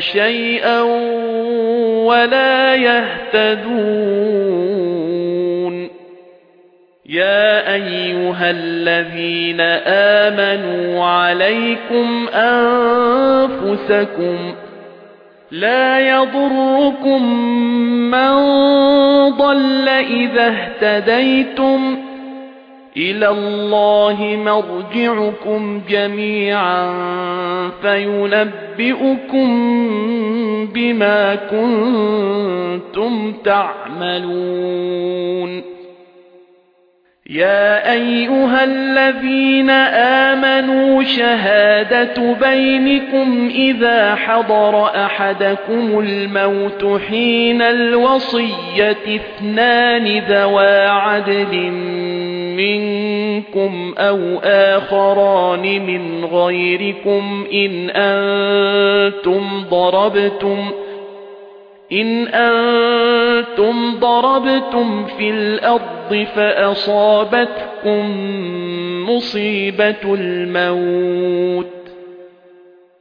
شَيْئًا وَلَا يَهْتَدُونَ. يَا أَيُّهَا الَّذِينَ آمَنُوا عَلَيْكُمْ أَنفُسَكُمْ لَا يَضُرُّكُم مَّن ضَلَّ إِذَا اهْتَدَيْتُمْ إِلَى اللَّهِ مَرْجِعُكُمْ جَمِيعًا فَيُنَبِّئُكُم بِمَا كُنتُمْ تَعْمَلُونَ. يَا أَيُّهَا الَّذِينَ آمَنُوا شَهَادَةُ بَيْنِكُمْ إِذَا حَضَرَ أَحَدَكُمُ الْمَوْتُ حِينَ الْوَصِيَّةِ اثْنَانِ ذَوَا عَدْلٍ مِنكُمْ أَوْ آخَرَانِ مِنْ غَيْرِكُمْ إِنْ أَنْتُمْ ضَرَبْتُمْ إِنْ أَنْتُمْ ضَرَبْتُمْ فِي الْأَرْضِ فَأَصَابَتْكُمْ مُصِيبَةُ الْمَوْتِ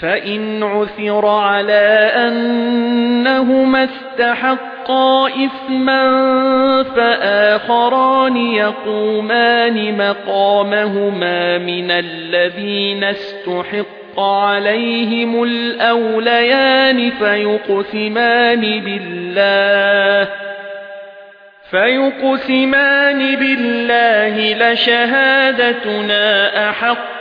فَإِنْ عُثِرَ عَلَى أَنَّهُمَا اسْتَحَقَّا إِثْمًا فَآخَرَانِ يَقُومَانِ مَقَامَهُمَا مِنَ الَّذِينَ اسْتُحِقَّ عَلَيْهِمُ الْأَوْلَيَانِ فَيُقْسِمَانِ بِاللَّهِ فَيُقْسِمَانِ بِاللَّهِ لَشَهَادَتُنَا أَحَقُّ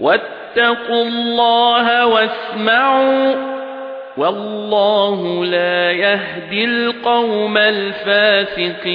وَاتَّقُوا اللَّهَ وَاسْمَعُوا وَاللَّهُ لَا يَهْدِي الْقَوْمَ الْفَاسِقِينَ